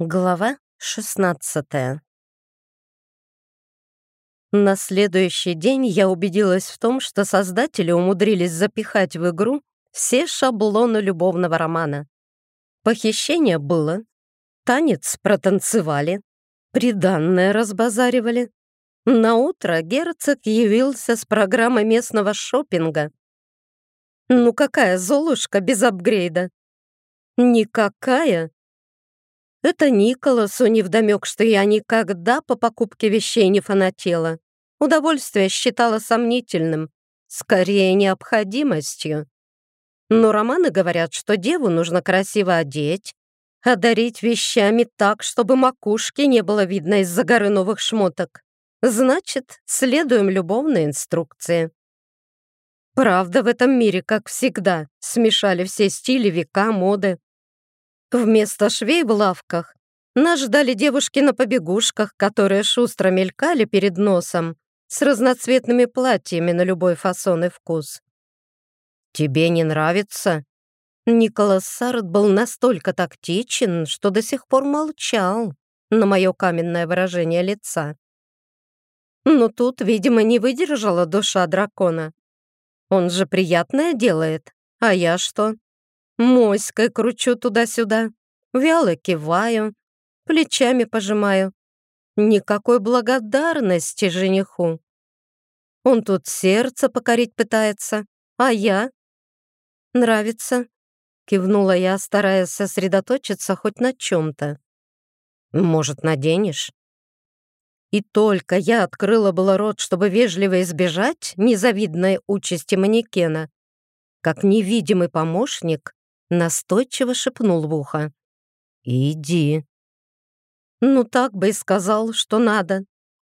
Глава 16 На следующий день я убедилась в том, что создатели умудрились запихать в игру все шаблоны любовного романа. Похищение было, танец протанцевали, приданное разбазаривали. На утро герцог явился с программой местного шопинга. Ну какая Золушка без апгрейда? Никакая. Это Николасу невдомек, что я никогда по покупке вещей не фанатела. Удовольствие считала сомнительным, скорее необходимостью. Но романы говорят, что деву нужно красиво одеть, одарить вещами так, чтобы макушки не было видно из-за горы новых шмоток. Значит, следуем любовной инструкции. Правда, в этом мире, как всегда, смешали все стили, века, моды. Вместо швей в лавках нас ждали девушки на побегушках, которые шустро мелькали перед носом с разноцветными платьями на любой фасон и вкус. «Тебе не нравится?» Николас Сарт был настолько тактичен, что до сих пор молчал на мое каменное выражение лица. Но тут, видимо, не выдержала душа дракона. Он же приятное делает, а я что? Моськой кручу туда-сюда, вяло киваю, плечами пожимаю. Никакой благодарности жениху. Он тут сердце покорить пытается, а я? Нравится? Кивнула я, стараясь сосредоточиться хоть на чем-то. Может, наденешь? И только я открыла было рот, чтобы вежливо избежать незавидной участи манекена, как невидимый помощник настойчиво шепнул в ухо. «Иди». «Ну так бы и сказал, что надо».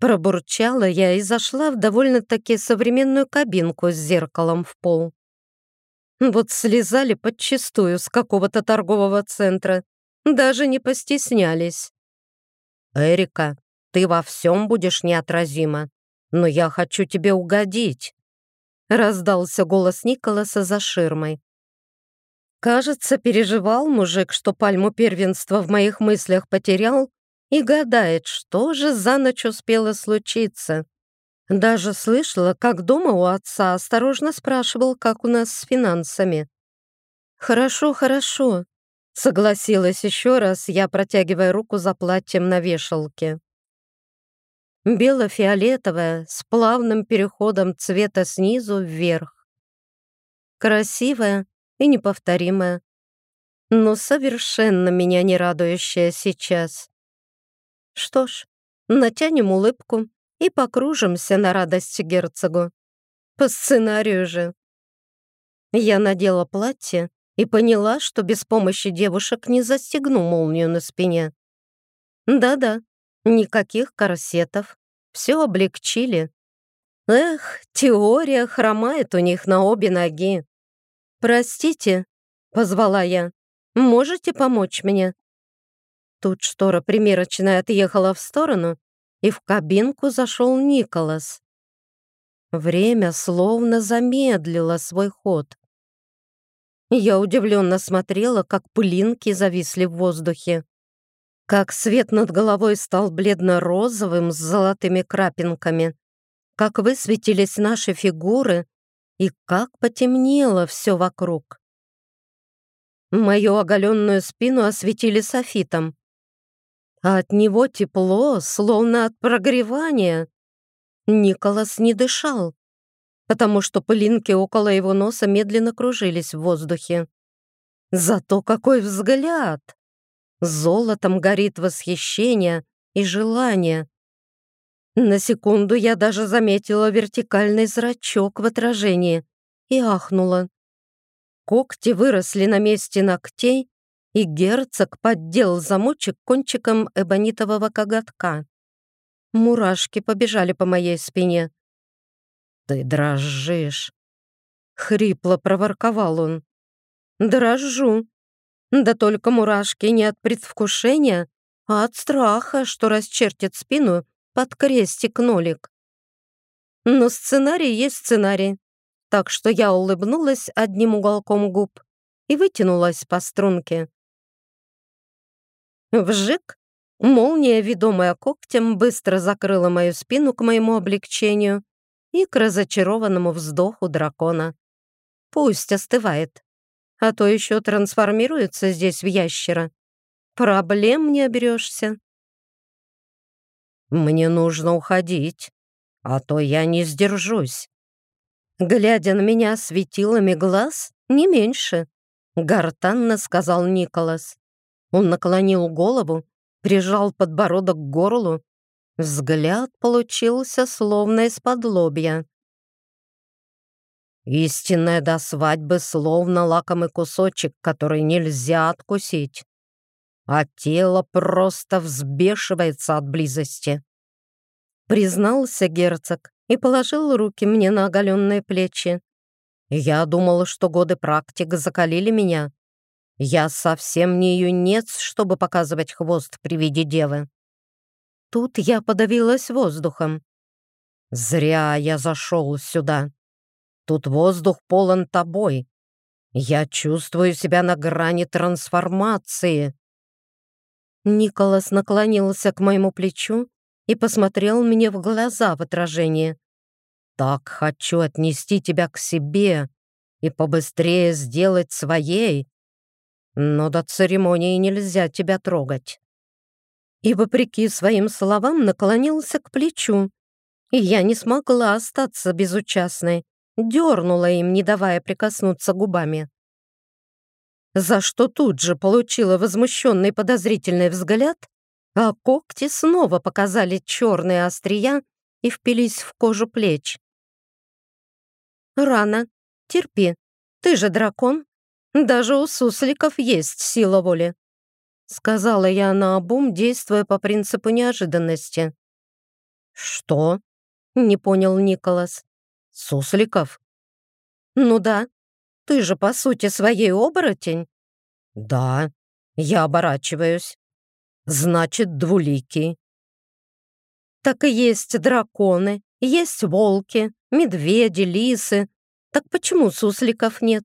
Пробурчала я и зашла в довольно-таки современную кабинку с зеркалом в пол. Вот слезали подчистую с какого-то торгового центра, даже не постеснялись. «Эрика, ты во всем будешь неотразима, но я хочу тебе угодить», раздался голос Николаса за ширмой. Кажется, переживал мужик, что пальму первенства в моих мыслях потерял и гадает, что же за ночь успело случиться. Даже слышала, как дома у отца осторожно спрашивал, как у нас с финансами. «Хорошо, хорошо», — согласилась еще раз, я протягивая руку за платьем на вешалке. Бело-фиолетовое, с плавным переходом цвета снизу вверх. Красивое, и неповторимая, но совершенно меня не радующая сейчас. Что ж, натянем улыбку и покружимся на радость герцогу. По сценарию же. Я надела платье и поняла, что без помощи девушек не застегну молнию на спине. Да-да, никаких корсетов. Все облегчили. Эх, теория хромает у них на обе ноги. «Простите», — позвала я, — «можете помочь мне?» Тут штора примерочная отъехала в сторону, и в кабинку зашел Николас. Время словно замедлило свой ход. Я удивленно смотрела, как пылинки зависли в воздухе, как свет над головой стал бледно-розовым с золотыми крапинками, как высветились наши фигуры и как потемнело все вокруг. Мою оголенную спину осветили софитом, а от него тепло, словно от прогревания. Николас не дышал, потому что пылинки около его носа медленно кружились в воздухе. Зато какой взгляд! Золотом горит восхищение и желание. На секунду я даже заметила вертикальный зрачок в отражении и ахнула. Когти выросли на месте ногтей, и герцог поддел замочек кончиком эбонитового коготка. Мурашки побежали по моей спине. «Ты дрожишь!» — хрипло проворковал он. «Дрожу. Да только мурашки не от предвкушения, а от страха, что расчертит спину под крестик-нолик. Но сценарий есть сценарий, так что я улыбнулась одним уголком губ и вытянулась по струнке. Вжик! Молния, ведомая когтем, быстро закрыла мою спину к моему облегчению и к разочарованному вздоху дракона. Пусть остывает, а то еще трансформируется здесь в ящера. Проблем не оберешься. Мне нужно уходить, а то я не сдержусь. Глядя на меня светилами глаз, не меньше, гортанно сказал Николас. Он наклонил голову, прижал подбородок к горлу. Взгляд получился словно из-под лобья. Истинная до свадьбы словно лакомый кусочек, который нельзя откусить. А тело просто взбешивается от близости. Признался герцог и положил руки мне на оголенные плечи. Я думала, что годы практик закалили меня, я совсем не юнец, чтобы показывать хвост при виде девы. Тут я подавилась воздухом. Зря я зашел сюда. Тут воздух полон тобой. Я чувствую себя на грани трансформации. Николас наклонился к моему плечу и посмотрел мне в глаза в отражении. «Так хочу отнести тебя к себе и побыстрее сделать своей, но до церемонии нельзя тебя трогать». И, вопреки своим словам, наклонился к плечу. И я не смогла остаться безучастной, дернула им, не давая прикоснуться губами. За что тут же получила возмущенный подозрительный взгляд, а когти снова показали черные острия и впились в кожу плеч. «Рано. Терпи. Ты же дракон. Даже у сусликов есть сила воли», — сказала я наобум, действуя по принципу неожиданности. «Что?» — не понял Николас. «Сусликов?» «Ну да. Ты же, по сути, своей оборотень». «Да, я оборачиваюсь. Значит, двуликий». «Так и есть драконы, есть волки, медведи, лисы. Так почему сусликов нет?»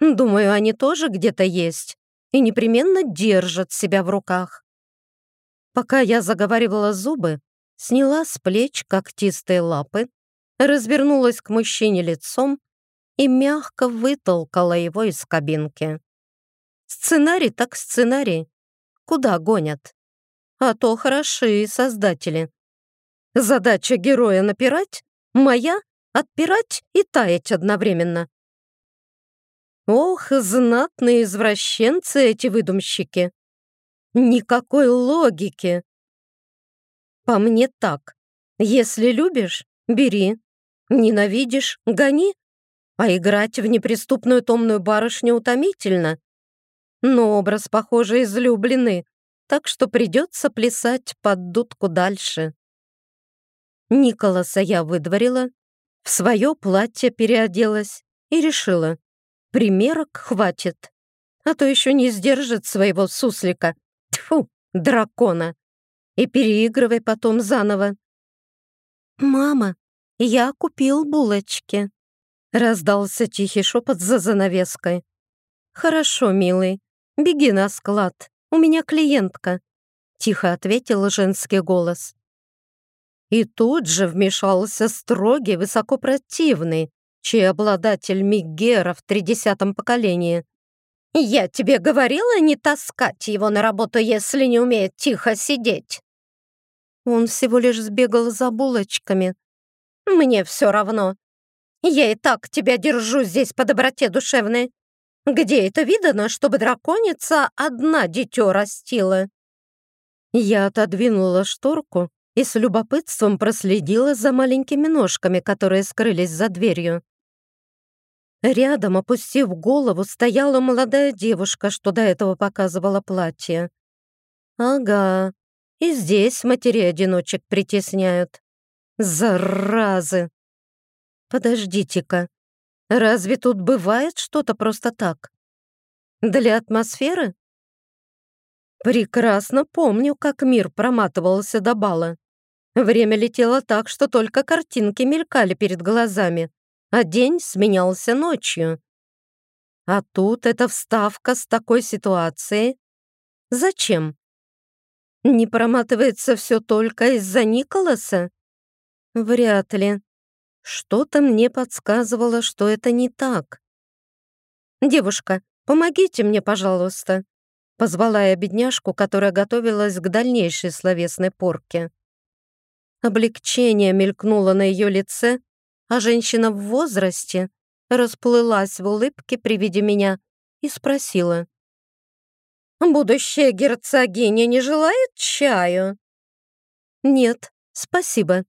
Думаю, они тоже где-то есть и непременно держат себя в руках. Пока я заговаривала зубы, сняла с плеч когтистые лапы, развернулась к мужчине лицом и мягко вытолкала его из кабинки. Сценарий так сценарий. Куда гонят? А то хороши создатели. Задача героя напирать, моя — отпирать и таять одновременно. Ох, знатные извращенцы эти выдумщики. Никакой логики. По мне так. Если любишь, бери. Ненавидишь, гони. А играть в неприступную томную барышню утомительно. Но образ, похоже, излюбленный, так что придется плясать под дудку дальше. Николаса я выдворила, в свое платье переоделась и решила, Примерок хватит, а то еще не сдержит своего суслика. Тьфу, дракона. И переигрывай потом заново. «Мама, я купил булочки», — раздался тихий шепот за занавеской. «Хорошо, милый, беги на склад, у меня клиентка», — тихо ответил женский голос. И тут же вмешался строгий, высокопротивный, чей обладатель Мигера в тридесятом поколении. «Я тебе говорила не таскать его на работу, если не умеет тихо сидеть!» Он всего лишь сбегал за булочками. «Мне все равно. Я и так тебя держу здесь по доброте душевной. Где это видано, чтобы драконица одна дитё растила?» Я отодвинула шторку и с любопытством проследила за маленькими ножками, которые скрылись за дверью. Рядом, опустив голову, стояла молодая девушка, что до этого показывала платье. Ага, и здесь матерей-одиночек притесняют. Заразы! Подождите-ка, разве тут бывает что-то просто так? Для атмосферы? Прекрасно помню, как мир проматывался до бала. Время летело так, что только картинки мелькали перед глазами а день сменялся ночью. А тут эта вставка с такой ситуацией. Зачем? Не проматывается все только из-за Николаса? Вряд ли. Что-то мне подсказывало, что это не так. «Девушка, помогите мне, пожалуйста», — позвала я бедняжку, которая готовилась к дальнейшей словесной порке. Облегчение мелькнуло на ее лице, а женщина в возрасте расплылась в улыбке при виде меня и спросила. «Будущая герцогиня не желает чаю?» «Нет, спасибо».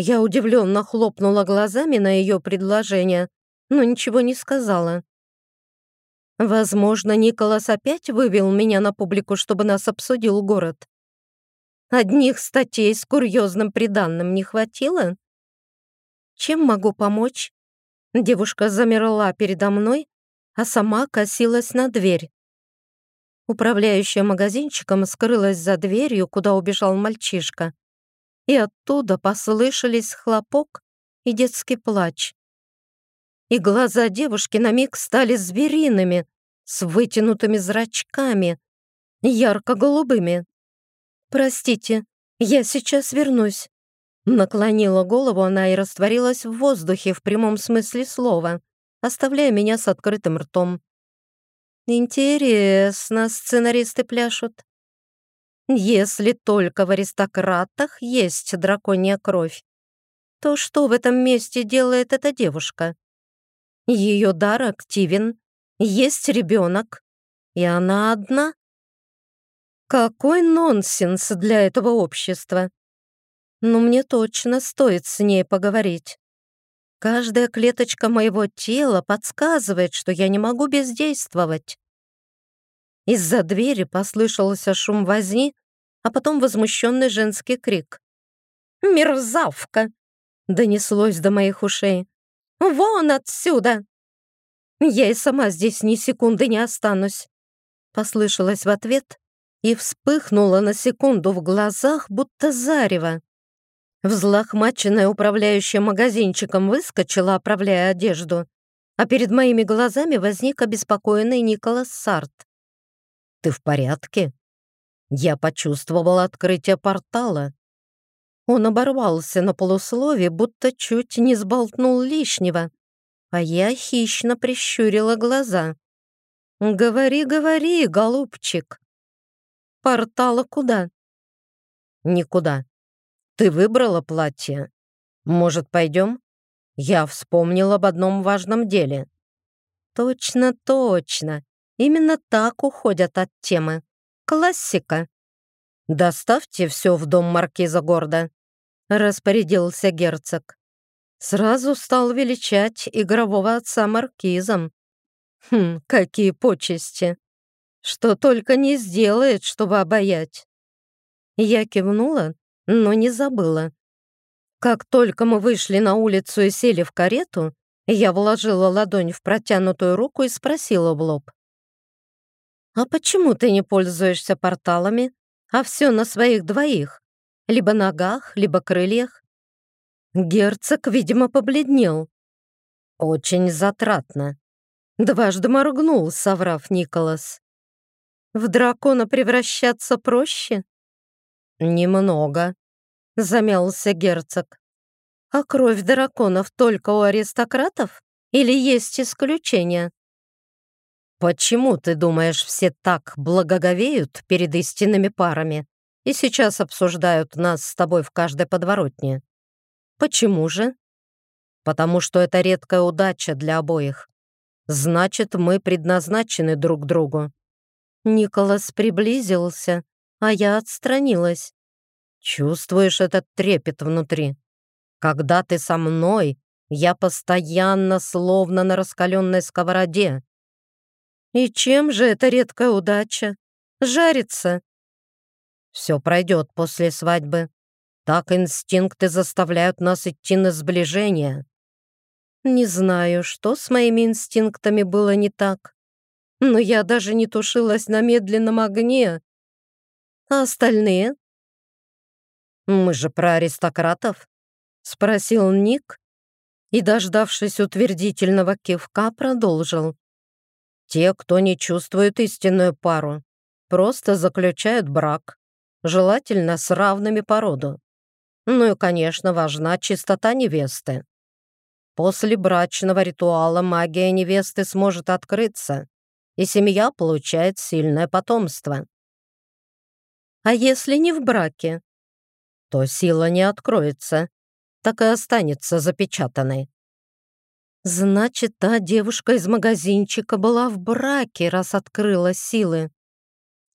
Я удивленно хлопнула глазами на ее предложение, но ничего не сказала. Возможно, Николас опять вывел меня на публику, чтобы нас обсудил город. Одних статей с курьезным приданным не хватило? Чем могу помочь? Девушка замерла передо мной, а сама косилась на дверь. Управляющая магазинчиком скрылась за дверью, куда убежал мальчишка. И оттуда послышались хлопок и детский плач и глаза девушки на миг стали звериными, с вытянутыми зрачками, ярко-голубыми. «Простите, я сейчас вернусь». Наклонила голову она и растворилась в воздухе в прямом смысле слова, оставляя меня с открытым ртом. Интересно, сценаристы пляшут. Если только в аристократах есть драконья кровь, то что в этом месте делает эта девушка? Ее дар активен, есть ребенок, и она одна. Какой нонсенс для этого общества. Но мне точно стоит с ней поговорить. Каждая клеточка моего тела подсказывает, что я не могу бездействовать. Из-за двери послышался шум возни, а потом возмущенный женский крик. «Мерзавка!» — донеслось до моих ушей. Вон отсюда!» «Я и сама здесь ни секунды не останусь», — послышалось в ответ и вспыхнула на секунду в глазах, будто зарево. Взлохмаченная управляющая магазинчиком выскочила, оправляя одежду, а перед моими глазами возник обеспокоенный Николас Сарт. «Ты в порядке?» Я почувствовал открытие портала. Он оборвался на полуслове, будто чуть не сболтнул лишнего, а я хищно прищурила глаза. «Говори, говори, голубчик!» «Портала куда?» «Никуда. Ты выбрала платье. Может, пойдем? Я вспомнил об одном важном деле». «Точно, точно. Именно так уходят от темы. Классика». «Доставьте все в дом маркиза Горда», распорядился герцог. Сразу стал величать игрового отца маркизом. Хм, какие почести! Что только не сделает, чтобы обаять. Я кивнула, но не забыла. Как только мы вышли на улицу и сели в карету, я вложила ладонь в протянутую руку и спросила в лоб. «А почему ты не пользуешься порталами, а все на своих двоих? либо ногах, либо крыльях. Герцог, видимо, побледнел. Очень затратно. Дважды моргнул, соврав Николас. В дракона превращаться проще? Немного, замялся герцог. А кровь драконов только у аристократов? Или есть исключения? Почему, ты думаешь, все так благоговеют перед истинными парами? и сейчас обсуждают нас с тобой в каждой подворотне. Почему же? Потому что это редкая удача для обоих. Значит, мы предназначены друг другу. Николас приблизился, а я отстранилась. Чувствуешь этот трепет внутри? Когда ты со мной, я постоянно словно на раскаленной сковороде. И чем же эта редкая удача? Жарится все пройдет после свадьбы. Так инстинкты заставляют нас идти на сближение. Не знаю, что с моими инстинктами было не так, но я даже не тушилась на медленном огне. А остальные? Мы же про аристократов, спросил Ник и, дождавшись утвердительного кивка, продолжил. Те, кто не чувствует истинную пару, просто заключают брак, желательно с равными по роду. Ну и, конечно, важна чистота невесты. После брачного ритуала магия невесты сможет открыться, и семья получает сильное потомство. А если не в браке? То сила не откроется, так и останется запечатанной. Значит, та девушка из магазинчика была в браке, раз открыла силы.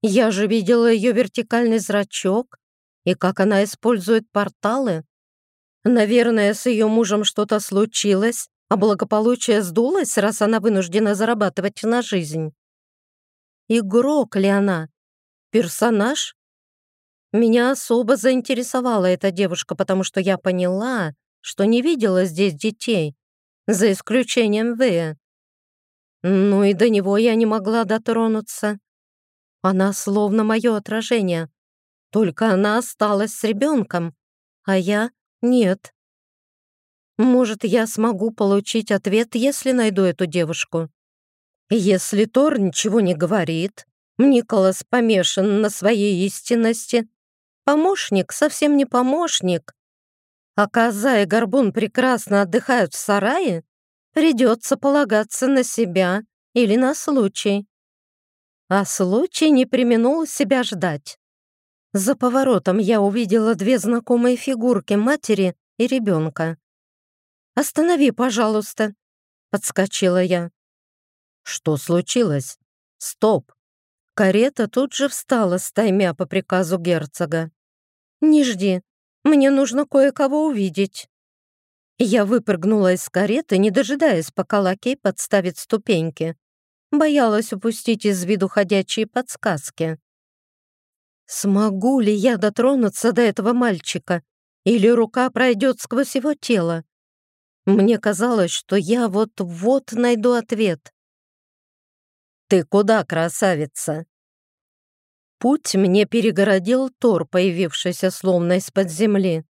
Я же видела ее вертикальный зрачок и как она использует порталы. Наверное, с ее мужем что-то случилось, а благополучие сдулось, раз она вынуждена зарабатывать на жизнь. Игрок ли она? Персонаж? Меня особо заинтересовала эта девушка, потому что я поняла, что не видела здесь детей, за исключением Вэя. Ну и до него я не могла дотронуться. Она словно мое отражение. Только она осталась с ребенком, а я нет. Может, я смогу получить ответ, если найду эту девушку. Если Тор ничего не говорит, Николас помешан на своей истинности, помощник совсем не помощник, а коза и горбун прекрасно отдыхают в сарае, придется полагаться на себя или на случай. А случай не применул себя ждать. За поворотом я увидела две знакомые фигурки матери и ребенка. «Останови, пожалуйста», — подскочила я. «Что случилось? Стоп!» Карета тут же встала, стаймя по приказу герцога. «Не жди, мне нужно кое-кого увидеть». Я выпрыгнула из кареты, не дожидаясь, пока лакей подставит ступеньки. Боялась упустить из виду ходячие подсказки. Смогу ли я дотронуться до этого мальчика? Или рука пройдет сквозь его тело? Мне казалось, что я вот-вот найду ответ. «Ты куда, красавица?» Путь мне перегородил Тор, появившийся словно из-под земли.